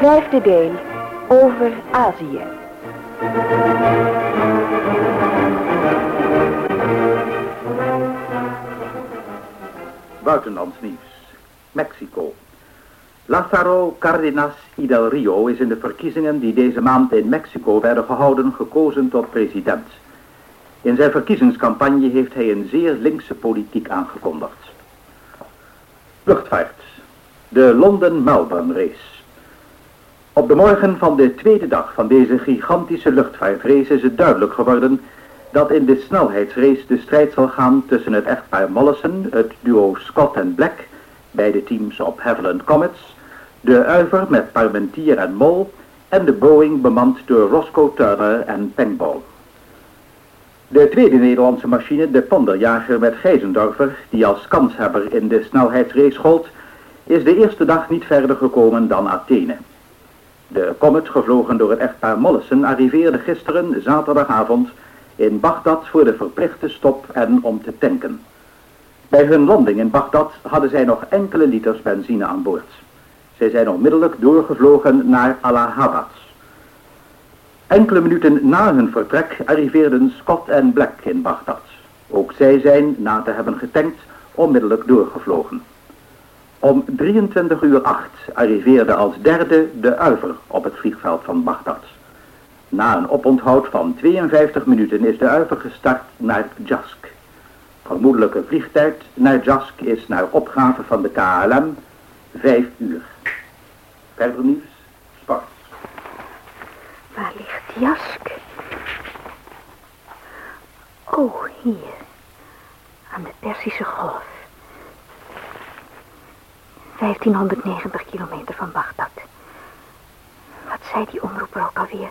Vijfde deel over Azië. Buitenlands nieuws. Mexico. Lázaro Cárdenas y Rio is in de verkiezingen die deze maand in Mexico werden gehouden gekozen tot president. In zijn verkiezingscampagne heeft hij een zeer linkse politiek aangekondigd. Luchtvaart. De London-Melbourne race. Op de morgen van de tweede dag van deze gigantische luchtvaartrace is het duidelijk geworden dat in de snelheidsrace de strijd zal gaan tussen het echtpaar Mollison, het duo Scott en Black, beide teams op Havilland Comets, de Uiver met Parmentier en Mol en de Boeing bemand door Roscoe Turner en Pengball. De tweede Nederlandse machine, de Ponderjager met Geisendorfer, die als kanshebber in de snelheidsrace gold, is de eerste dag niet verder gekomen dan Athene. De Comet, gevlogen door het echtpaar Mollison, arriveerde gisteren, zaterdagavond, in Bagdad voor de verplichte stop en om te tanken. Bij hun landing in Bagdad hadden zij nog enkele liters benzine aan boord. Zij zijn onmiddellijk doorgevlogen naar Allahabad. Enkele minuten na hun vertrek arriveerden Scott en Black in Bagdad. Ook zij zijn, na te hebben getankt, onmiddellijk doorgevlogen. Om 23 uur 8 arriveerde als derde de Uiver op het vliegveld van Bagdad. Na een oponthoud van 52 minuten is de Uiver gestart naar Jask. Vermoedelijke vliegtijd naar Jask is naar opgave van de KLM 5 uur. Verder nieuws, sport. Waar ligt Jask? Oh, hier. Aan de Persische Golf. 1590 kilometer van Bagdad. Wat zei die omroeper ook alweer?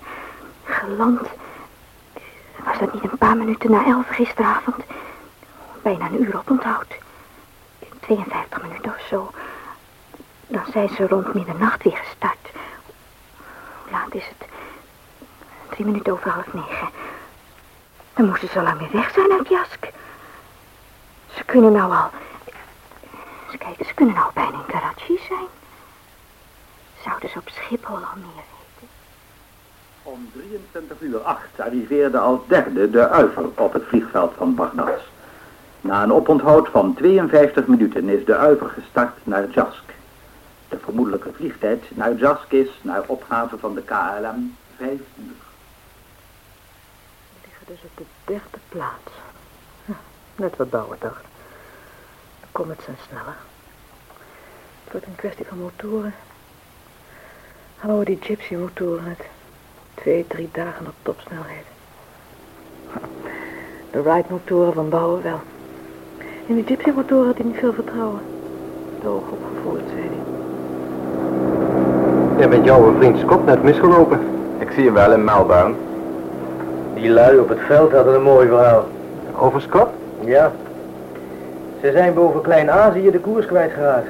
Geland. Was dat niet een paar minuten na elf gisteravond? Bijna een uur op onthoud. 52 minuten of zo. Dan zijn ze rond middernacht weer gestart. Hoe laat is het? Drie minuten over half negen. Dan moesten ze al lang weer weg zijn uit Jask. Ze kunnen nou al... Eens kijken, ze kunnen nou bijna in Karachi zijn. Zouden ze op Schiphol al meer weten? Om 23 uur 8 arriveerde als derde de Uiver op het vliegveld van Bagdad. Na een oponthoud van 52 minuten is de Uiver gestart naar Jask. De vermoedelijke vliegtijd naar Jask is, naar opgave van de KLM, 5 uur. We liggen dus op de derde plaats. Ja, net wat Bouwer dacht. Comets zijn sneller. Het wordt een kwestie van motoren. Houden die gypsy motoren het twee, drie dagen op topsnelheid. De ride motoren van Bouwer wel. In die gypsy motoren had hij niet veel vertrouwen. De oog opgevoerd, zei hij. Jij bent jouw vriend Scott net misgelopen. Ik zie hem wel in Melbourne. Die lui op het veld hadden een mooi verhaal. Over Scott? Ja. Ze zijn boven Klein-Azië de koers kwijtgeraakt.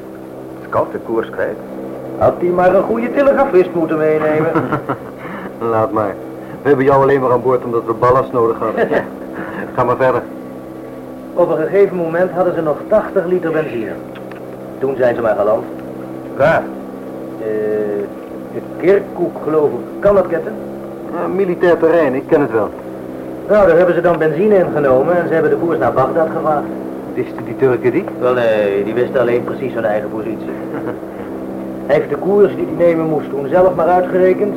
Scott de koers kwijt. Had hij maar een goede telegrafist moeten meenemen. Laat maar. We hebben jou alleen maar aan boord omdat we ballast nodig hadden. Ga maar verder. Op een gegeven moment hadden ze nog 80 liter benzine. Toen zijn ze maar geland. Waar? Eh, de Kirkkoek geloof ik. Kan dat ketten? Ja, militair terrein, ik ken het wel. Nou, daar hebben ze dan benzine ingenomen en ze hebben de koers naar Bagdad gevraagd. Wisten die Turken die? Wel nee, die wisten alleen precies hun eigen positie. Hij heeft de koers die hij nemen moest toen zelf maar uitgerekend.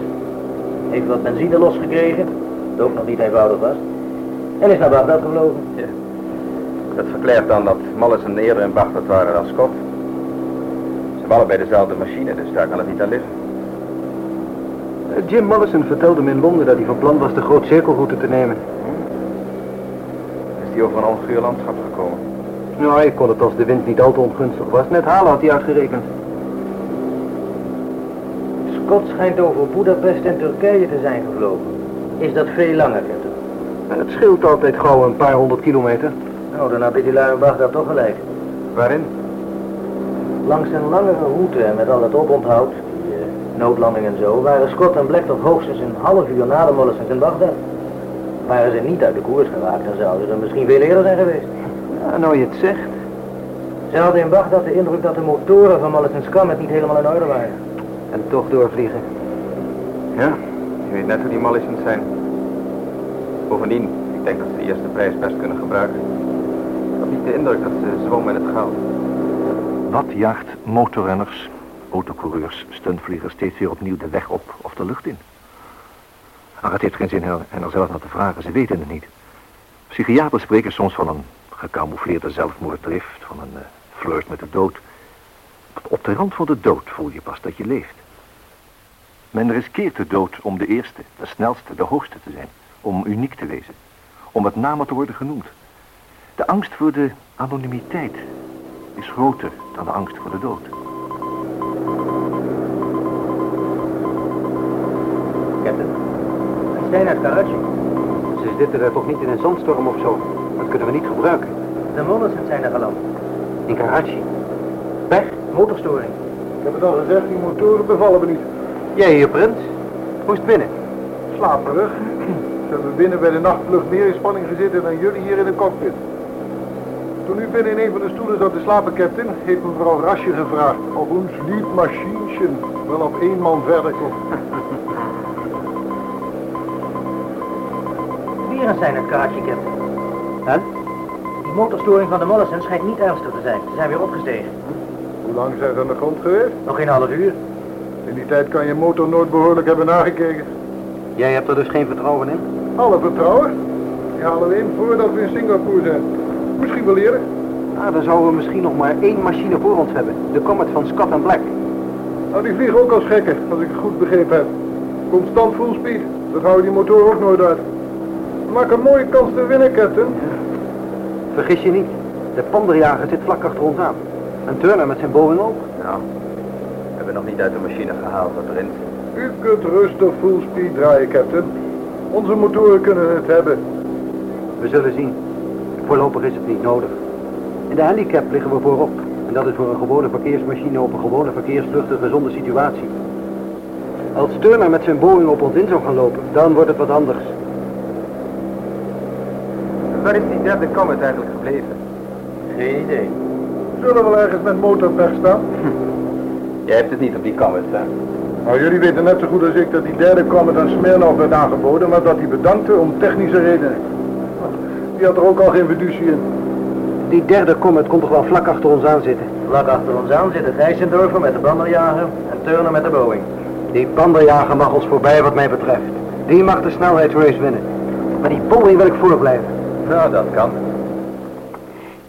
Heeft wat benzine losgekregen, dat ook nog niet eenvoudig was. En is naar Bagdad gevlogen. Ja. Dat verklaart dan dat Mollison eerder in Bagdad waren dan Scott. Ze hebben allebei dezelfde machine, dus daar kan het niet aan liggen. Eh, Jim Mollison vertelde me in Londen dat hij van plan was de groot cirkelroute te nemen. Is die over een onguur landschap gekomen? Nou, ik kon het als de wind niet al te ongunstig was. Net halen had hij uitgerekend. Scott schijnt over Budapest en Turkije te zijn gevlogen. Is dat veel langer, Captain? Het scheelt altijd gauw een paar honderd kilometer. Nou, dan heb je die lui Bagdad toch gelijk. Waarin? Langs een langere route en met al het oponthoud, die eh, noodlanding en zo, waren Scott en Black toch hoogstens een half uur na de Mollison in Bagdad. Waren ze niet uit de koers geraakt, dan zouden ze misschien veel eerder zijn geweest. Ja, nou je het zegt. Ze hadden in Bagdad de indruk dat de motoren van Mollison's Comet niet helemaal in orde waren. En toch doorvliegen. Ja, je weet net hoe die Mollisons zijn. Bovendien, ik denk dat ze de eerste prijs best kunnen gebruiken. Ik had niet de indruk dat ze zwommen in het goud. Wat jaagt motorrenners, autocoureurs, stuntvliegers steeds weer opnieuw de weg op of de lucht in? Maar het heeft geen zin hen er zelf naar te vragen, ze weten het niet. Psychiaters spreken soms van een gecamoufleerde zelfmoorddrift, van een uh, flirt met de dood. Op de rand van de dood voel je pas dat je leeft. Men riskeert de dood om de eerste, de snelste, de hoogste te zijn. Om uniek te wezen. Om met name te worden genoemd. De angst voor de anonimiteit is groter dan de angst voor de dood. Captain, we zijn uit Karachi. Ze zitten er toch niet in een zandstorm of zo? Dat kunnen we niet gebruiken. De Mollison zijn er geland. In Karachi? Weg, motorstoring. Ik heb het al gezegd, die motoren bevallen me niet. Jij hier, Prins? Hoe is het binnen? Slaperig. Ze hebben binnen bij de nachtvlucht meer in spanning gezeten dan jullie hier in de cockpit. Toen u binnen in een van de stoelen zat te slapen, captain, heeft mevrouw Rasje gevraagd of ons liedmachientje wel op één man verder kon. Weer een zijn uit Karachi, Captain. En? Die motorstoring van de Mollison schijnt niet ernstig te zijn. Ze zijn weer opgestegen. Hoe lang zijn ze aan de grond geweest? Nog geen half uur. In die tijd kan je motor nooit behoorlijk hebben nagekeken. Jij hebt er dus geen vertrouwen in? Alle vertrouwen. Die halen we in voordat we in Singapore zijn. Misschien wel eerder. Ah, dan zouden we misschien nog maar één machine voor ons hebben. De Comet van Scott en Black. Nou, die vliegen ook als gekken, als ik het goed begrepen heb. Constant full speed. Dat houden die motoren ook nooit uit. Maken een mooie kans te winnen, captain. Vergis je niet. De panderjager zit vlak achter ons aan. En Turner met zijn Boeing ook. Nou, we hebben nog niet uit de machine gehaald wat erin zit. U kunt rustig full speed draaien, captain. Onze motoren kunnen het hebben. We zullen zien. Voorlopig is het niet nodig. In de handicap liggen we voorop. En dat is voor een gewone verkeersmachine op een gewone verkeersvlucht een gezonde situatie. Als Turner met zijn Boeing op ons in zou gaan lopen, dan wordt het wat anders. Waar is die derde Comet eigenlijk gebleven? Geen idee. Zullen wel ergens met motorpech staan? Jij hebt het niet op die Comet, hè? Nou, jullie weten net zo goed als ik dat die derde kwam met een Smirnov werd aangeboden, maar dat hij bedankte om technische redenen. Die had er ook al geen fiducie in. Die derde Comet komt toch wel vlak achter ons aan zitten. Vlak achter ons aan zitten Gijsendorfer met de banderjager en Turner met de Boeing. Die panderjager mag ons voorbij wat mij betreft. Die mag de snelheidsrace winnen. Maar die Boeing wil ik voorblijven. Nou, dat kan.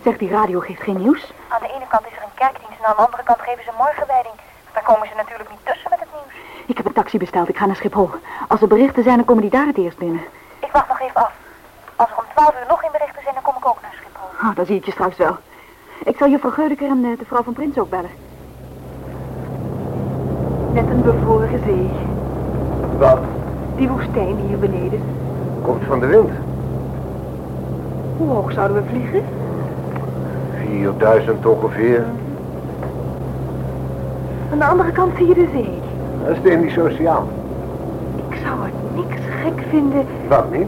Zeg, die radio geeft geen nieuws. Aan de ene kant is er een kerkdienst en aan de andere kant geven ze een morgenwijding. Daar komen ze natuurlijk niet tussen met het nieuws. Ik heb een taxi besteld, ik ga naar Schiphol. Als er berichten zijn, dan komen die daar het eerst binnen. Ik wacht nog even af. Als er om 12 uur nog geen berichten zijn, dan kom ik ook naar Schiphol. Oh, dan zie ik je straks wel. Ik zal juffrouw Geudeker en eh, de vrouw van Prins ook bellen. Net een bevroren zee. Wat? Die woestijn hier beneden. Komt van de wind. Hoe hoog zouden we vliegen? 4000 ongeveer. Aan de andere kant zie je de zee. Dat is de Indische Oceaan. Ik zou het niks gek vinden Wat niet?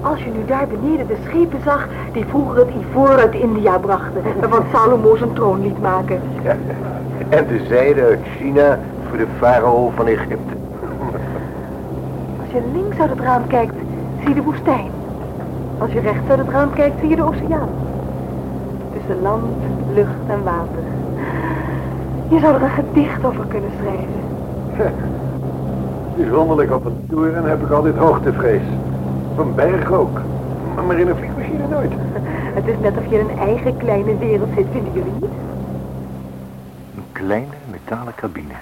als je nu daar beneden de schepen zag die vroeger het ivoor uit India brachten en van Salomo zijn troon liet maken. En de zijde uit China voor de farao van Egypte. Als je links uit het raam kijkt, zie je de woestijn. Als je rechts uit het raam kijkt, zie je de oceaan. Tussen land, lucht en water. Je zou er een gedicht over kunnen schrijven. Het is wonderlijk, op een toeren heb ik altijd hoogtevrees. Op een berg ook. Maar in een vliegmachine nooit. Het is net of je in een eigen kleine wereld zit, vinden jullie niet? Een kleine metalen cabine,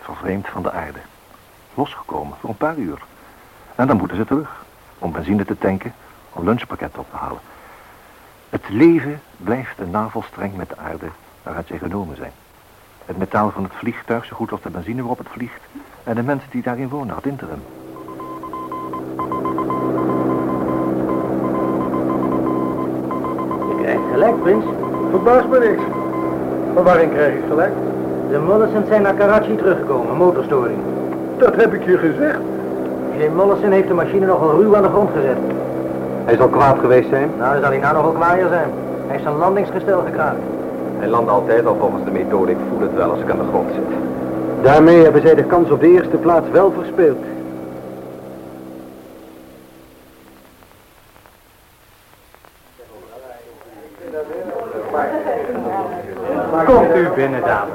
vervreemd van de aarde. Losgekomen voor een paar uur. En dan moeten ze terug, om benzine te tanken, om lunchpakketten op te halen. Het leven blijft een navelstreng met de aarde waaruit zij genomen zijn. Het metaal van het vliegtuig, zo goed als de benzine waarop het vliegt, en de mensen die daarin wonen, ad interim. Je krijgt gelijk, Prins. Verbaast me niks. Maar waarin krijg ik gelijk? De Mollison zijn naar Karachi teruggekomen, motorstoring. Dat heb ik je gezegd. Jim Mollison heeft de machine nogal ruw aan de grond gezet. Hij zal kwaad geweest zijn. Nou, dan zal hij nou nogal kwaaier zijn. Hij heeft zijn landingsgestel gekraakt. Hij landt altijd al volgens de methode, ik voel het wel als ik aan de grond zit. Daarmee hebben zij de kans op de eerste plaats wel verspeeld. Komt u binnen, dames.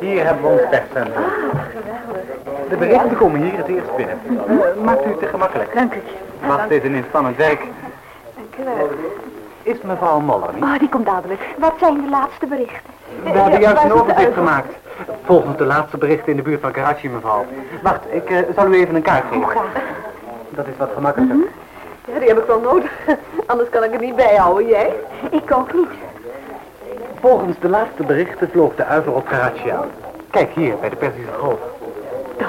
Hier hebben we ons perscentrum. De berichten komen hier het eerst binnen. Eh, maakt u het te gemakkelijk. Dank u. Wacht, dit is een inspannend werk. Dank u wel. Is mevrouw Moller niet? Oh, die komt dadelijk. Wat zijn de laatste berichten? We hebben juist een overzicht gemaakt. Volgens de laatste berichten in de buurt van Karachi, mevrouw. Wacht, ik eh, zal u even een kaart geven. graag. Dat is wat gemakkelijker. Ja, die heb ik wel nodig. Anders kan ik het niet bijhouden, jij? Ik ook niet. Volgens de laatste berichten vloog de uiver op Karachi aan. Kijk hier, bij de Perzische Golf.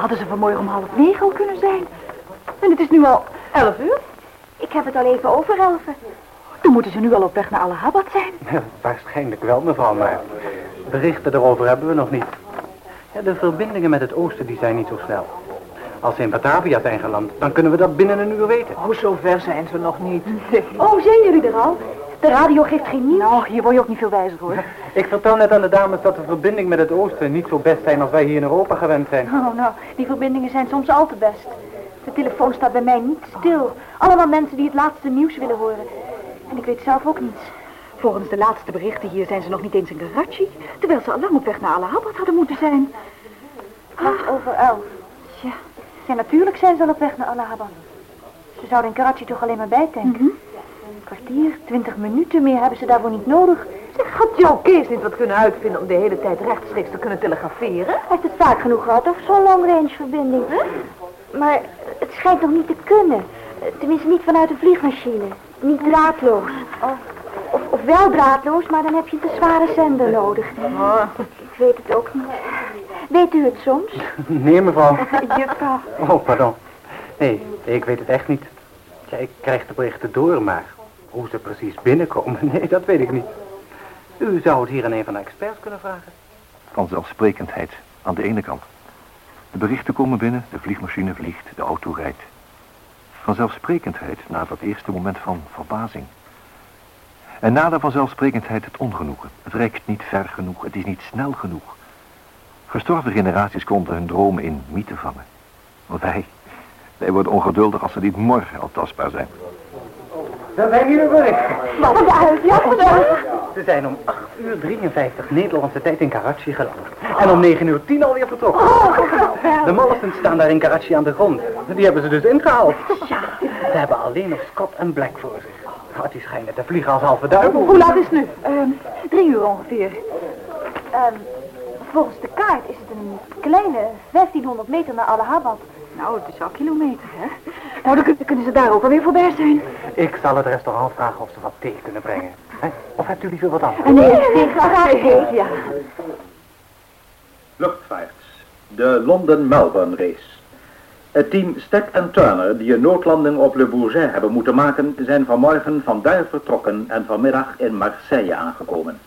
Hadden ze vanmorgen om half negen al kunnen zijn. En het is nu al elf uur. Ik heb het al even over elfen. Dan moeten ze nu al op weg naar Allahabad zijn. Ja, waarschijnlijk wel, mevrouw, maar berichten erover hebben we nog niet. Ja, de verbindingen met het oosten die zijn niet zo snel. Als ze in Batavia zijn geland, dan kunnen we dat binnen een uur weten. Oh, zo ver zijn ze nog niet. Oh, zijn jullie er al? De radio geeft geen nieuws. Nou, hier word je ook niet veel wijzer hoor. Ik vertel net aan de dames dat de verbinding met het oosten niet zo best zijn als wij hier in Europa gewend zijn. Oh, nou, die verbindingen zijn soms al te best. De telefoon staat bij mij niet stil. Allemaal mensen die het laatste nieuws willen horen. En ik weet zelf ook niets. Volgens de laatste berichten hier zijn ze nog niet eens in Karachi, terwijl ze al lang op weg naar Allahabad hadden moeten zijn. Kwart over elf. Ja. Ja, natuurlijk zijn ze al op weg naar Allahabad. Ze zouden in Karachi toch alleen maar bijtanken. Een kwartier, twintig minuten meer hebben ze daarvoor niet nodig. Zeg, had Joe Kees niet wat kunnen uitvinden om de hele tijd rechtstreeks te kunnen telegraferen? Hij heeft het vaak genoeg gehad over zo'n long range verbinding. Maar het schijnt nog niet te kunnen. Tenminste niet vanuit een vliegmachine. Niet draadloos. Of, of wel draadloos, maar dan heb je een te zware zender nodig. Ik weet het ook niet. Weet u het soms? Nee, mevrouw. Juffrouw. Oh, pardon. Nee, ik weet het echt niet. Ik krijg de berichten door, maar hoe ze precies binnenkomen, nee, dat weet ik niet. U zou het hier aan een van de experts kunnen vragen. Vanzelfsprekendheid aan de ene kant. De berichten komen binnen, de vliegmachine vliegt, de auto rijdt. Vanzelfsprekendheid na dat eerste moment van verbazing. En na de vanzelfsprekendheid het ongenoegen. Het reikt niet ver genoeg, het is niet snel genoeg. Gestorven generaties konden hun dromen in mythe vangen. Wij, wij worden ongeduldig als ze niet morgen al tastbaar zijn. Dat zijn hier de berichten. Wat uit, ja, Ze zijn om 8 uur 53 Nederlandse tijd in Karachi geland. En om 9 uur 10 alweer vertrokken. De Mollison staan daar in Karachi aan de grond. Die hebben ze dus ingehaald. Ze hebben alleen nog Scott en Black voor zich. Oh, die schijnen te vliegen als halve duivel. Hoe laat is het nu? Ehm, drie uur ongeveer. Ehm, volgens de kaart is het een kleine 1500 meter naar Allahabad. Nou, het is al kilometer, hè? Nou, dan kun- dan kunnen ze daar ook alweer voorbij zijn. Ik zal het restaurant vragen of ze wat thee kunnen brengen. Hè? Of hebt u liever wat anders? Nee, nee, graag thee, ja. Luchtvaart. De Londen-Melbourne race. Het team Stack en Turner, die een noodlanding op Le Bourget hebben moeten maken, zijn vanmorgen vandaar vertrokken en vanmiddag in Marseille aangekomen.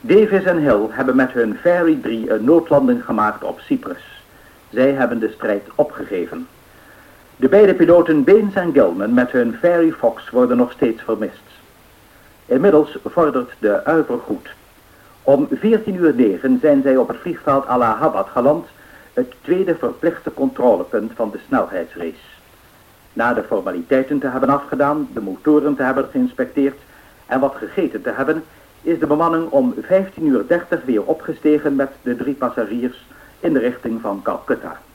Davis en Hill hebben met hun Ferry 3 een noodlanding gemaakt op Cyprus. Zij hebben de strijd opgegeven. De beide piloten Baines en Gilman met hun Ferry Fox worden nog steeds vermist. Inmiddels vordert de uiver goed. Om 14 uur 9 zijn zij op het vliegveld Allahabad geland, het tweede verplichte controlepunt van de snelheidsrace. Na de formaliteiten te hebben afgedaan, de motoren te hebben geïnspecteerd en wat gegeten te hebben, is de bemanning om 15 uur 30 weer opgestegen met de drie passagiers in de richting van Calcutta.